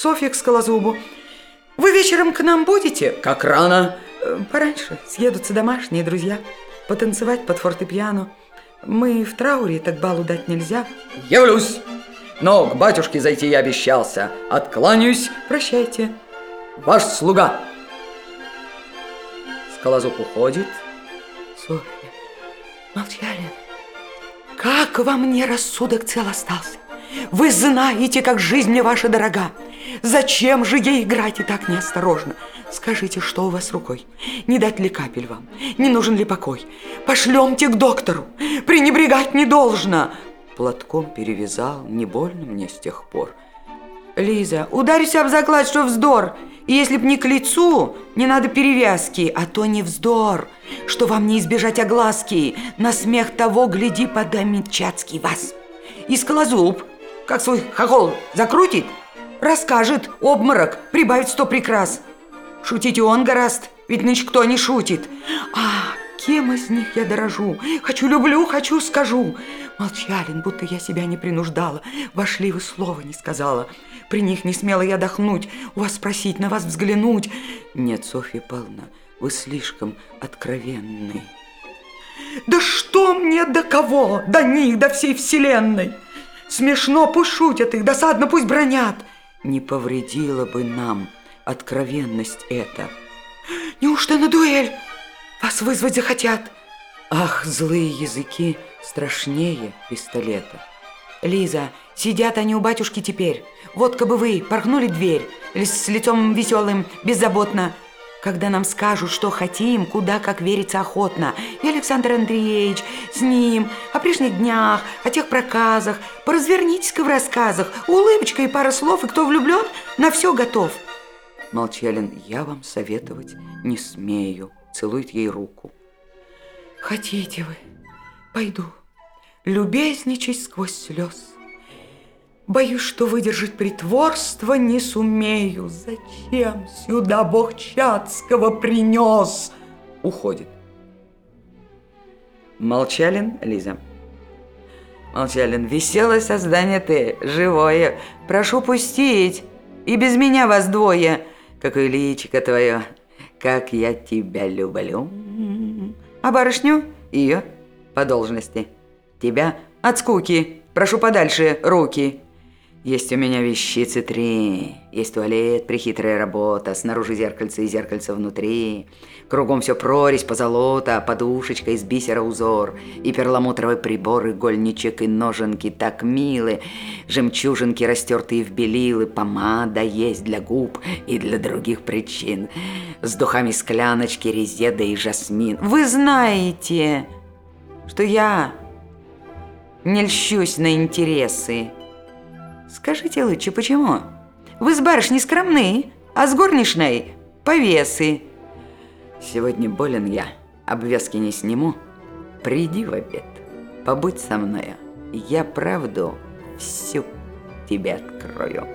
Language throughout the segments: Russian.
Софья к Скалозубу. Вы вечером к нам будете? Как рано? Э, Пораньше. Съедутся домашние друзья. Потанцевать под фортепиано. Мы в трауре, так балу дать нельзя. Явлюсь. Но к батюшке зайти я обещался. Откланяюсь. Прощайте. Ваш слуга. Скалозуб уходит. Софья, молчали. Как во мне рассудок цел остался? Вы знаете, как жизнь мне ваша дорога. Зачем же ей играть и так неосторожно? Скажите, что у вас рукой? Не дать ли капель вам? Не нужен ли покой? Пошлемте к доктору. Пренебрегать не должно. Платком перевязал, не больно мне с тех пор. Лиза, ударюсь об заклад, что вздор. И если б не к лицу, не надо перевязки, а то не вздор, что вам не избежать огласки. На смех того, гляди, подамит Чацкий вас. И скалозуб, как свой хохол закрутит, расскажет обморок, прибавит сто прикрас. Шутить он гораст, ведь нынче кто не шутит. А, кем из них я дорожу? Хочу люблю, хочу скажу. Молчалин, будто я себя не принуждала. Вошли вы слова не сказала. При них не смела я дохнуть, у вас спросить, на вас взглянуть. Нет, Софья Павловна, вы слишком откровенны. Да что мне до кого? До них, до всей вселенной. Смешно пусть шутят их, досадно пусть бронят. Не повредила бы нам откровенность эта. Неужто на дуэль вас вызвать захотят? Ах, злые языки страшнее пистолета. Лиза, сидят они у батюшки теперь. Вот как бы вы порхнули дверь с лицом веселым, беззаботно. Когда нам скажут, что хотим, куда как верится охотно. И Александр Андреевич с ним, о прежних днях, о тех проказах. Поразвернитесь-ка в рассказах. Улыбочка и пара слов, и кто влюблен, на все готов. Молчалин, я вам советовать не смею. Целует ей руку. Хотите вы, пойду, любезничать сквозь слез. Боюсь, что выдержать притворство не сумею. Зачем сюда Бог Чацкого принес? Уходит. Молчалин, Лиза. Молчалин, веселое создание ты, живое. Прошу пустить. И без меня вас двое. Какое личико твое. Как я тебя люблю. А барышню? Ее по должности. Тебя от скуки. Прошу подальше руки. Есть у меня вещицы три. Есть туалет, прихитрая работа, снаружи зеркальце и зеркальце внутри. Кругом все прорезь, позолота, подушечка из бисера узор. И перламутровый прибор, и гольничек, и ноженки так милы. Жемчужинки, растертые в белилы, помада есть для губ и для других причин. С духами скляночки, резеда и жасмин. Вы знаете, что я не льщусь на интересы. Скажите лучше, почему? Вы с барышней скромны, а с горничной повесы. Сегодня болен я, обвязки не сниму. Приди в обед, побудь со мною. Я правду всю тебе открою.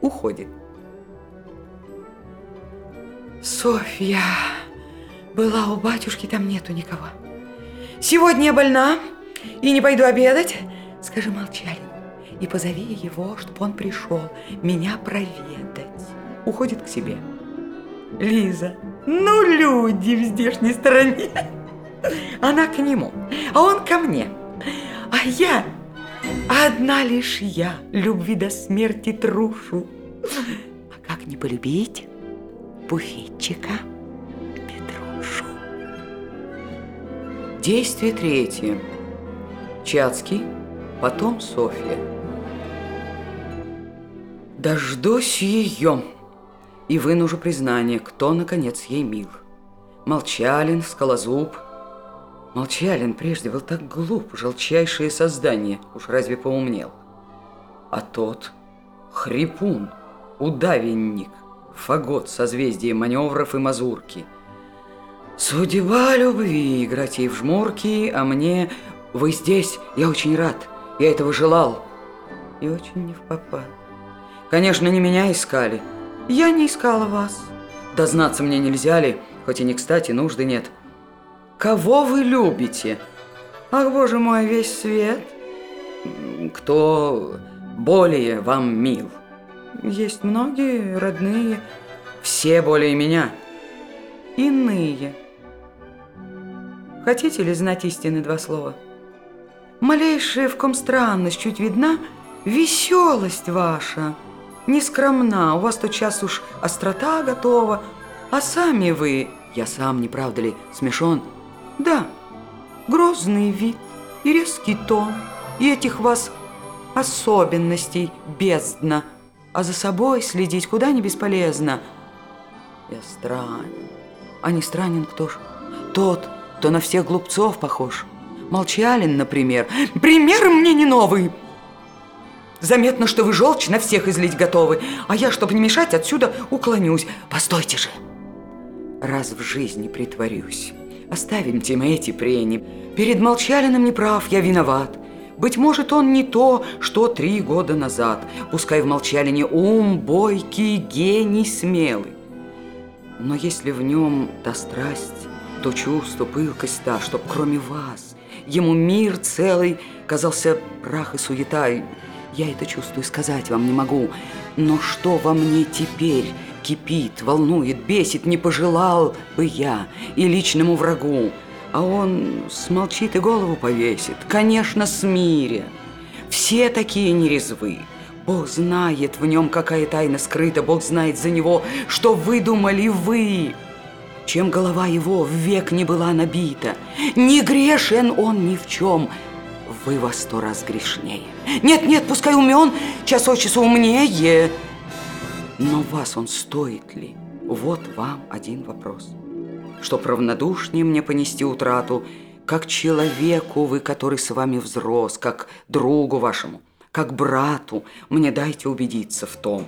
Уходит. Софья, была у батюшки, там нету никого. Сегодня я больна и не пойду обедать. Скажи, молчали и позови его, чтобы он пришел меня проведать. Уходит к себе. Лиза, ну люди в здешней стороне. Она к нему, а он ко мне. А я, одна лишь я, любви до смерти трушу. А как не полюбить буфетчика Петрушу? Действие третье. Чацкий, потом Софья. Дождусь ее и вынужу признание, кто, наконец, ей мил. Молчалин, скалозуб. Молчалин прежде был так глуп, желчайшее создание, уж разве поумнел. А тот хрипун, удавенник, фагот созвездие маневров и мазурки. Судьба любви играть ей в жмурки, а мне вы здесь, я очень рад, я этого желал. И очень не в попад. Конечно, не меня искали. Я не искала вас. Дознаться мне нельзя ли, хоть и не кстати, нужды нет. Кого вы любите? Ах, боже мой, весь свет. Кто более вам мил? есть многие родные, Все более меня. иные. Хотите ли знать истины два слова? Малейшая в ком странность чуть видна, веселость ваша, не скромна, у вас тотчас уж острота готова, а сами вы, Я сам, не правда ли, смешон? да, грозный вид и резкий тон, и этих вас особенностей бездна, а за собой следить куда не бесполезно. Я странен. А не странен кто ж? Тот, кто на всех глупцов похож. Молчалин, например. Пример мне не новый. Заметно, что вы желчь на всех излить готовы, а я, чтобы не мешать, отсюда уклонюсь. Постойте же. Раз в жизни притворюсь. Оставим мы эти прения. Перед Молчалиным не прав, я виноват. Быть может, он не то, что три года назад. Пускай в Молчалине ум, бойкий, гений, смелый. Но если в нем та страсть, то чувство, пылкость та, чтоб кроме вас ему мир целый казался прах и суета, я это чувствую, сказать вам не могу. Но что во мне теперь кипит, волнует, бесит, не пожелал бы я и личному врагу. А он смолчит и голову повесит, конечно, смиря. Все такие нерезвы. Бог знает, в нем какая тайна скрыта, Бог знает за него, что выдумали вы. Чем голова его век не была набита, не грешен он ни в чем, вы во сто раз грешнее. Нет, нет, пускай умен, час от часу умнее. Но вас он стоит ли? Вот вам один вопрос. Чтоб равнодушнее мне понести утрату, как человеку вы, который с вами взрос, как другу вашему, как брату, мне дайте убедиться в том.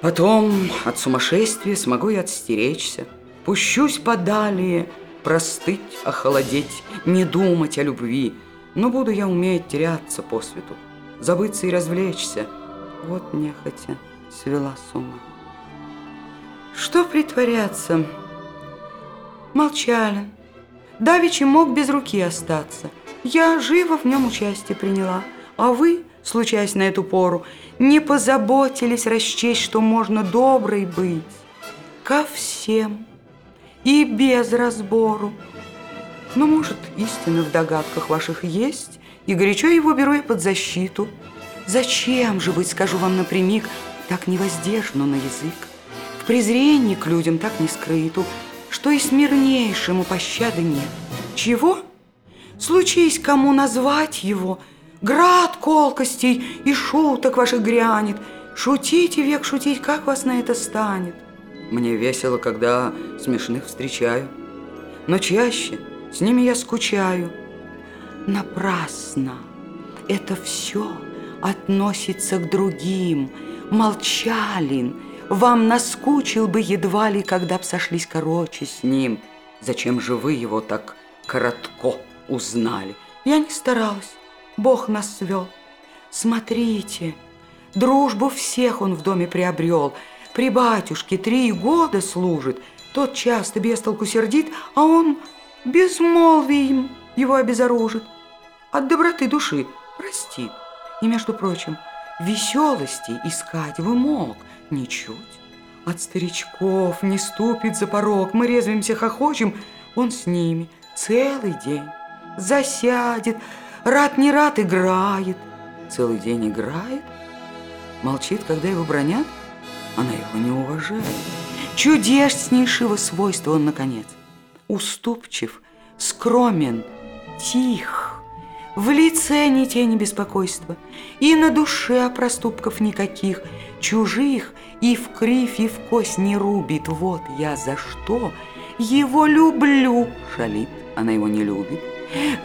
Потом от сумасшествия смогу и отстеречься, пущусь подалее, простыть, охолодеть, не думать о любви, но буду я уметь теряться по свету, забыться и развлечься. Вот нехотя свела с ума. Что притворяться? Молчали. Давичи мог без руки остаться. Я живо в нем участие приняла, а вы, случаясь на эту пору, не позаботились расчесть, что можно доброй быть ко всем и без разбору. Но, может, истина в догадках ваших есть, и горячо его беру я под защиту. Зачем же быть, скажу вам напрямик, так невоздержно на язык? В презрении к людям так не скрыту, что и смирнейшему пощады нет. Чего? Случись кому назвать его, град колкостей и шуток ваших грянет. Шутите век шутить, как вас на это станет? Мне весело, когда смешных встречаю, но чаще с ними я скучаю. Напрасно. Это все относится к другим. Молчалин вам наскучил бы едва ли, когда б сошлись короче с ним. Зачем же вы его так коротко узнали? Я не старалась. Бог нас свел. Смотрите, дружбу всех он в доме приобрел. При батюшке три года служит. Тот часто без толку сердит, а он безмолвием его обезоружит. От доброты души простит. И, между прочим, веселости искать вы мог ничуть. От старичков не ступит за порог, мы резвимся, хохочем, он с ними целый день. Засядет, рад не рад играет, целый день играет, молчит, когда его бронят, она его не уважает. Чудеснейшего свойства он, наконец, уступчив, скромен, тих, в лице ни тени беспокойства, и на душе проступков никаких, чужих и в кривь, и в кость не рубит. Вот я за что его люблю, шалит, она его не любит.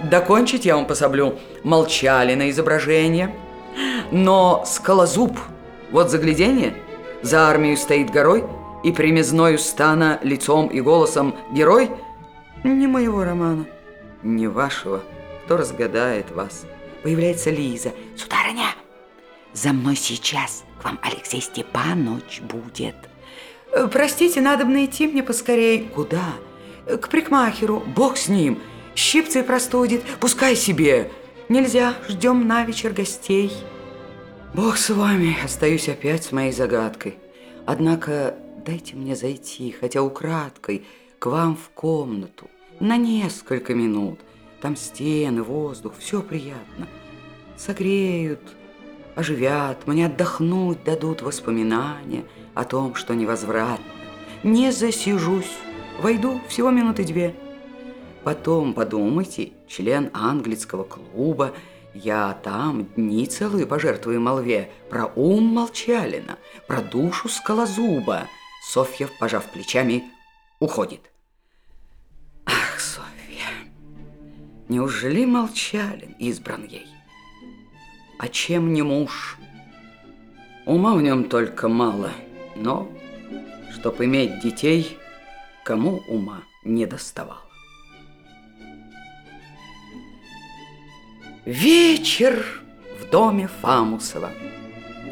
Докончить я вам пособлю. Молчали на изображение. Но скалозуб, вот загляденье, за армию стоит горой, и примезною стана лицом и голосом герой не моего романа, не вашего, кто разгадает вас. Появляется Лиза. Сударыня, за мной сейчас к вам Алексей Степанович будет. «Э, Простите, надо бы найти мне поскорей. Куда? «Э, К прикмахеру. Бог с ним. Щипцы простудит. Пускай себе. Нельзя. Ждем на вечер гостей. Бог с вами, остаюсь опять с моей загадкой. Однако дайте мне зайти, хотя украдкой, к вам в комнату на несколько минут. Там стены, воздух, все приятно. Согреют, оживят, мне отдохнуть дадут воспоминания о том, что невозвратно. Не засижусь, войду всего минуты две. Потом подумайте, член английского клуба, я там дни целые пожертвую молве про ум Молчалина, про душу Скалозуба. Софья, пожав плечами, уходит. Ах, Софья, неужели Молчалин избран ей? А чем не муж? Ума в нем только мало, но, чтоб иметь детей, кому ума не доставало. Вечер в доме Фамусова.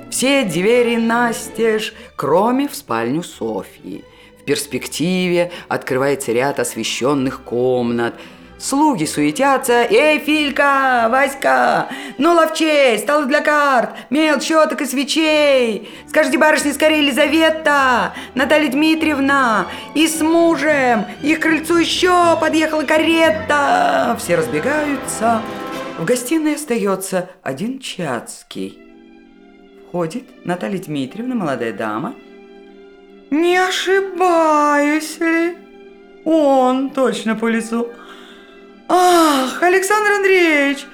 Все двери настежь, кроме в спальню Софьи. В перспективе открывается ряд освещенных комнат. Слуги суетятся. «Эй, Филька! Васька! Ну, ловчей! Стол для карт! Мел, щеток и свечей! Скажите барышне скорее, Елизавета! Наталья Дмитриевна! И с мужем! Их крыльцу еще подъехала карета!» Все разбегаются. В гостиной остается один Чацкий. Входит Наталья Дмитриевна, молодая дама. Не ошибаюсь ли? Он точно по лицу. Ах, Александр Андреевич,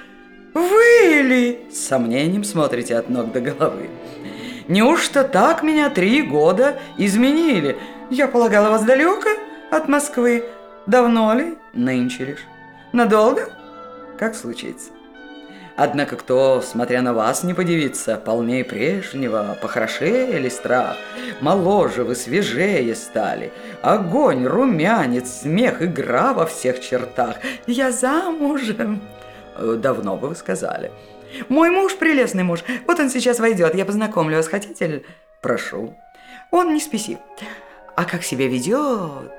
вы ли? С сомнением смотрите от ног до головы. Неужто так меня три года изменили? Я полагала вас далеко от Москвы. Давно ли? Нынче лишь. Надолго? Как случится. Однако кто, смотря на вас, не подивится, полнее прежнего, похорошели страх, моложе вы, свежее стали, огонь, румянец, смех, игра во всех чертах. Я замужем. Э, давно бы вы сказали. Мой муж, прелестный муж, вот он сейчас войдет, я познакомлю вас, хотите? Прошу. Он не спесив. А как себя ведет?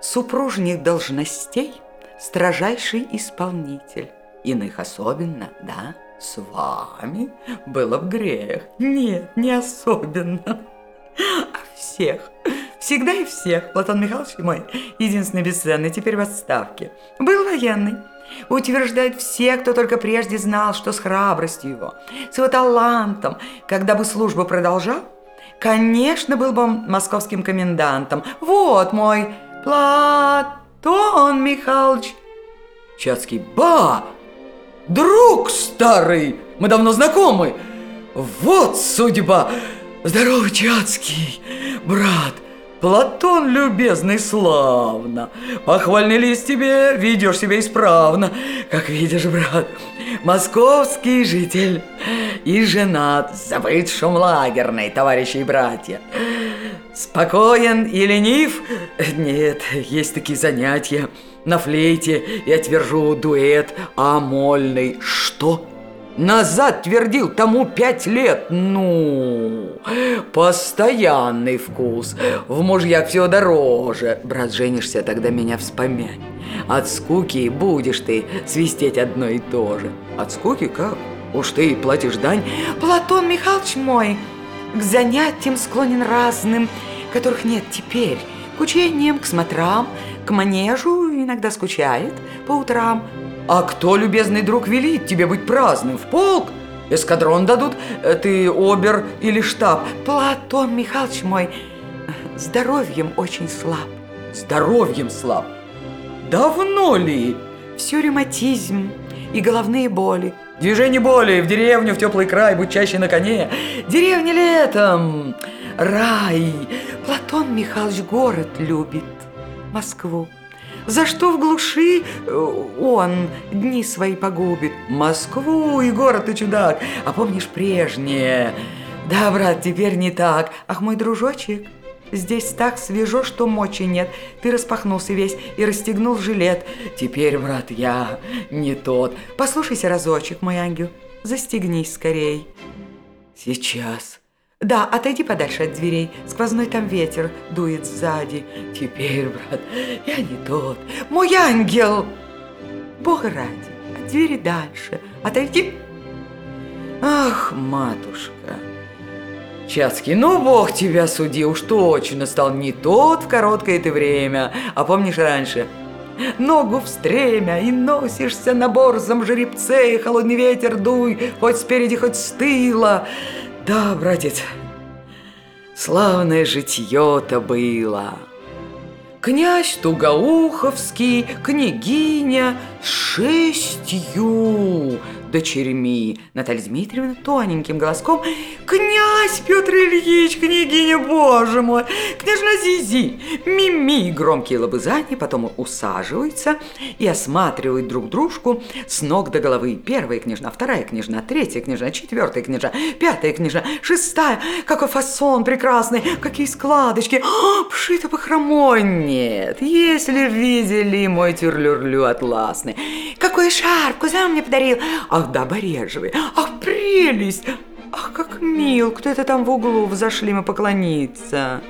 Супружних должностей – строжайший исполнитель. Иных особенно, да? С вами было бы грех. Нет, не особенно. А всех. Всегда и всех. Платон Михайлович мой, единственный бесценный, теперь в отставке. Был военный. Утверждает все, кто только прежде знал, что с храбростью его, с его талантом, когда бы службу продолжал, конечно, был бы он московским комендантом. Вот мой Плат Антон Михайлович. Чацкий, ба, друг старый, мы давно знакомы. Вот судьба. Здорово, Чацкий, брат. Платон, любезный, славно. Похвальный лист тебе, ведешь себя исправно. Как видишь, брат, московский житель и женат, забыть шум лагерный, товарищи и братья. Спокоен и ленив? Нет, есть такие занятия. На флейте я твержу дуэт амольный. Что? Назад твердил тому пять лет. Ну, постоянный вкус. В мужьях все дороже. Брат, женишься, тогда меня вспомянь. От скуки будешь ты свистеть одно и то же. От скуки как? Уж ты платишь дань. Платон Михайлович мой к занятиям склонен разным которых нет теперь, к учениям, к смотрам, к манежу иногда скучает по утрам. А кто, любезный друг, велит тебе быть праздным? В полк? Эскадрон дадут? Э, ты обер или штаб? Платон Михайлович мой здоровьем очень слаб. Здоровьем слаб? Давно ли? Все ревматизм и головные боли. Движение боли в деревню, в теплый край, будь чаще на коне. Деревня летом рай. Платон Михайлович город любит, Москву. За что в глуши э, он дни свои погубит? Москву и город ты чудак. А помнишь прежнее? Да, брат, теперь не так. Ах, мой дружочек, здесь так свежо, что мочи нет. Ты распахнулся весь и расстегнул жилет. Теперь, брат, я не тот. Послушайся разочек, мой ангел. Застегнись скорей. Сейчас. Да, отойди подальше от дверей. Сквозной там ветер дует сзади. Теперь, брат, я не тот. Мой ангел! Бога ради, от двери дальше. Отойди. Ах, матушка. Чацкий, ну бог тебя суди, уж точно стал не тот в короткое ты время. А помнишь раньше? Ногу в стремя и носишься на борзом жеребце, холодный ветер дуй, хоть спереди, хоть с тыла. Да, братец, славное житье-то было. Князь Тугоуховский, княгиня с шестью дочерьми. Наталья Дмитриевна тоненьким голоском «Князь Петр Ильич, княгиня, боже мой! Княжна Зизи!» Мими громкие лобызания, потом усаживаются и осматривают друг дружку с ног до головы. Первая княжна, вторая княжна, третья княжна, четвертая княжна, пятая княжна, шестая. Какой фасон прекрасный, какие складочки. О, пшито похромой. Нет, если видели мой тюрлюрлю атласный. Какой шарф, кузен мне подарил. Ах, да, барежевый. Ах, прелесть! Ах, как мил! Кто это там в углу? Взошли мы поклониться.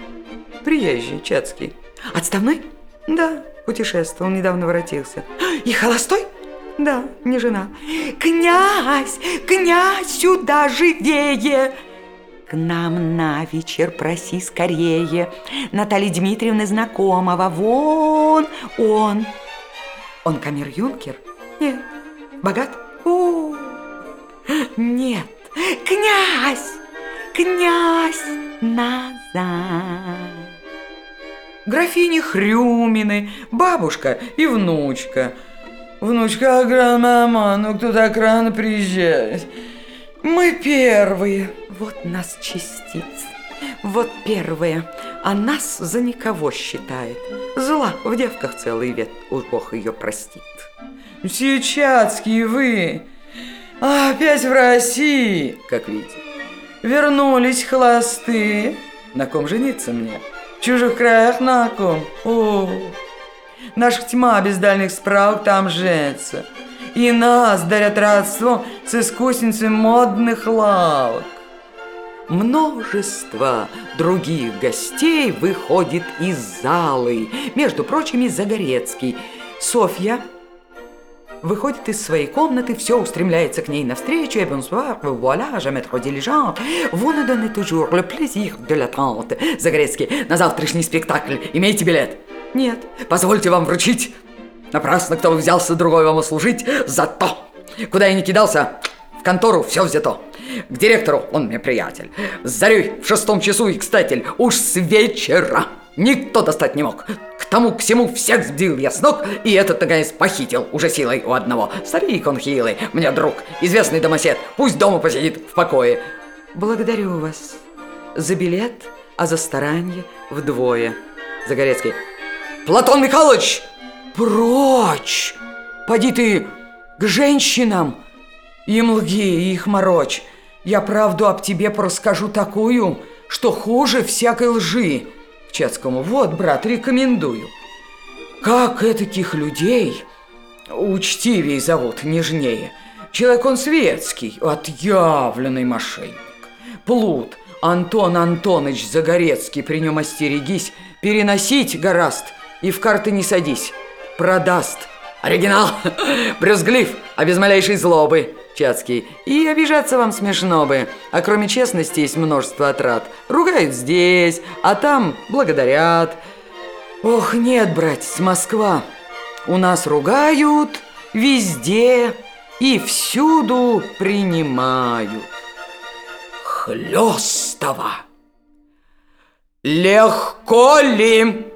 Приезжий, Чацкий. Отставной? Да, путешествовал, недавно воротился. И холостой? Да, не жена. Князь, князь, сюда живее! К нам на вечер проси скорее. Наталья Дмитриевна знакомого. Вон он. Он камер-юнкер? Нет. Богат? О, нет, князь, князь назад. Графини Хрюмины, бабушка и внучка. Внучка, мама, ну кто так рано приезжает? Мы первые. Вот нас частиц. Вот первые. А нас за никого считает. Зла в девках целый век, уж Бог ее простит. Сечатские вы! Опять в России, как видите. Вернулись холосты. На ком жениться мне? В чужих краях на ком? О, наша тьма без дальних справок там женится. И нас дарят родство с искусницей модных лавок. Множество других гостей выходит из залы. Между прочим, Загорецкий. Софья выходит из своей комнаты, все устремляется к ней навстречу, et bonsoir, voilà, jamais trop diligent, vous nous donnez toujours le plaisir de l'attente. Загорецкий, на завтрашний спектакль имеете билет? Нет. Позвольте вам вручить. Напрасно кто взялся другой вам услужить, зато. Куда я не кидался, в контору все взято. К директору, он мне приятель. С зарей в шестом часу и, кстати, уж с вечера. Никто достать не мог. Тому, всему всех сбил я с ног, и этот, наконец, похитил уже силой у одного. Старик он хилый, мне друг, известный домосед. Пусть дома посидит в покое. Благодарю вас за билет, а за старание вдвое. Загорецкий. Платон Михайлович! Прочь! Поди ты к женщинам! Им лги, их морочь. Я правду об тебе порасскажу такую, что хуже всякой лжи. Чацкому, вот, брат, рекомендую. Как этаких людей учтивее зовут, нежнее. Человек он светский, отъявленный мошенник. Плут, Антон Антонович Загорецкий, при нем остерегись, переносить гораст и в карты не садись. Продаст. Оригинал, брюзглив, а без малейшей злобы. Чацкий. И обижаться вам смешно бы. А кроме честности есть множество отрад. Ругают здесь, а там благодарят. Ох, нет, братец, Москва. У нас ругают везде и всюду принимают. Хлёстово. Легко ли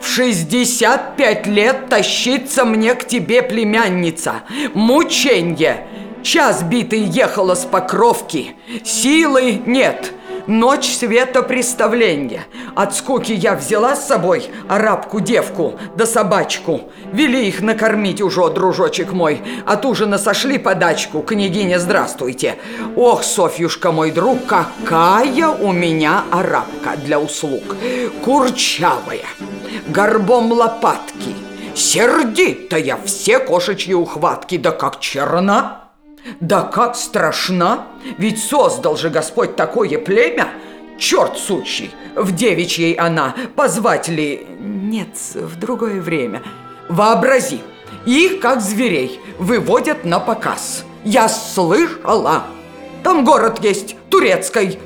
в 65 лет тащиться мне к тебе, племянница? Мученье! Час битый ехала с покровки. Силы нет. Ночь света представления. От скуки я взяла с собой арабку-девку да собачку. Вели их накормить уже, дружочек мой. От ужина сошли подачку. Княгиня, здравствуйте. Ох, Софьюшка, мой друг, какая у меня арабка для услуг. Курчавая, горбом лопатки, сердитая, все кошечьи ухватки, да как черна. Да как страшна! Ведь создал же Господь такое племя! Черт сучий! В девичьей она! Позвать ли... Нет, в другое время. Вообрази! Их, как зверей, выводят на показ. Я слышала! Там город есть, турецкой.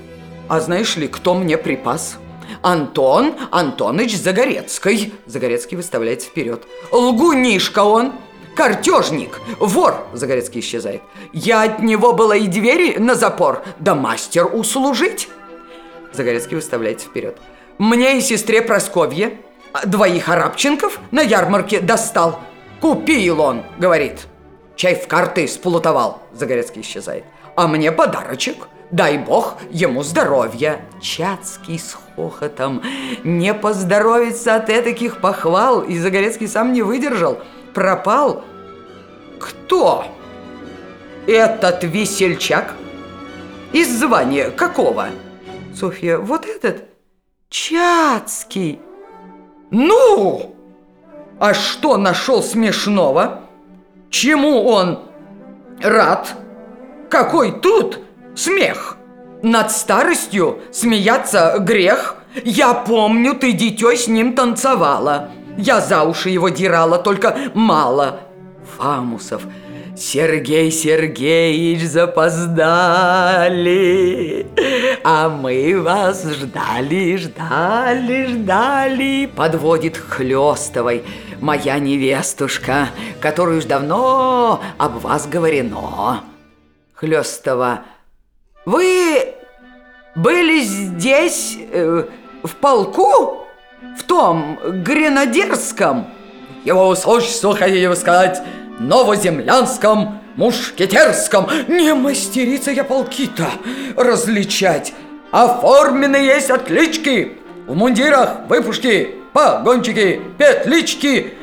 А знаешь ли, кто мне припас? Антон Антоныч Загорецкий. Загорецкий выставляется вперед. Лгунишка он, картежник, вор. Загорецкий исчезает. Я от него была и двери на запор, да мастер услужить. Загорецкий выставляется вперед. Мне и сестре Просковье двоих арабченков на ярмарке достал. Купил он, говорит. Чай в карты сплутовал. Загорецкий исчезает. А мне подарочек. Дай бог ему здоровья. Чацкий с хохотом не поздоровится от этаких похвал. И Загорецкий сам не выдержал. Пропал. Кто? Этот весельчак? Из звания какого? Софья, вот этот? Чацкий. Ну! А что нашел смешного? Чему он рад? Какой тут смех? Над старостью смеяться грех? Я помню, ты дитё с ним танцевала. Я за уши его дирала, только мало. Фамусов, Сергей Сергеевич, запоздали, а мы вас ждали, ждали, ждали. Подводит Хлестовой моя невестушка, которую уж давно об вас говорено. Хлестова, вы были здесь, э, в полку, в том гренадерском? Его усольство хотели сказать новоземлянском, мушкетерском. Не мастерица я полки-то различать. Оформлены есть отлички. В мундирах выпушки, погончики, петлички.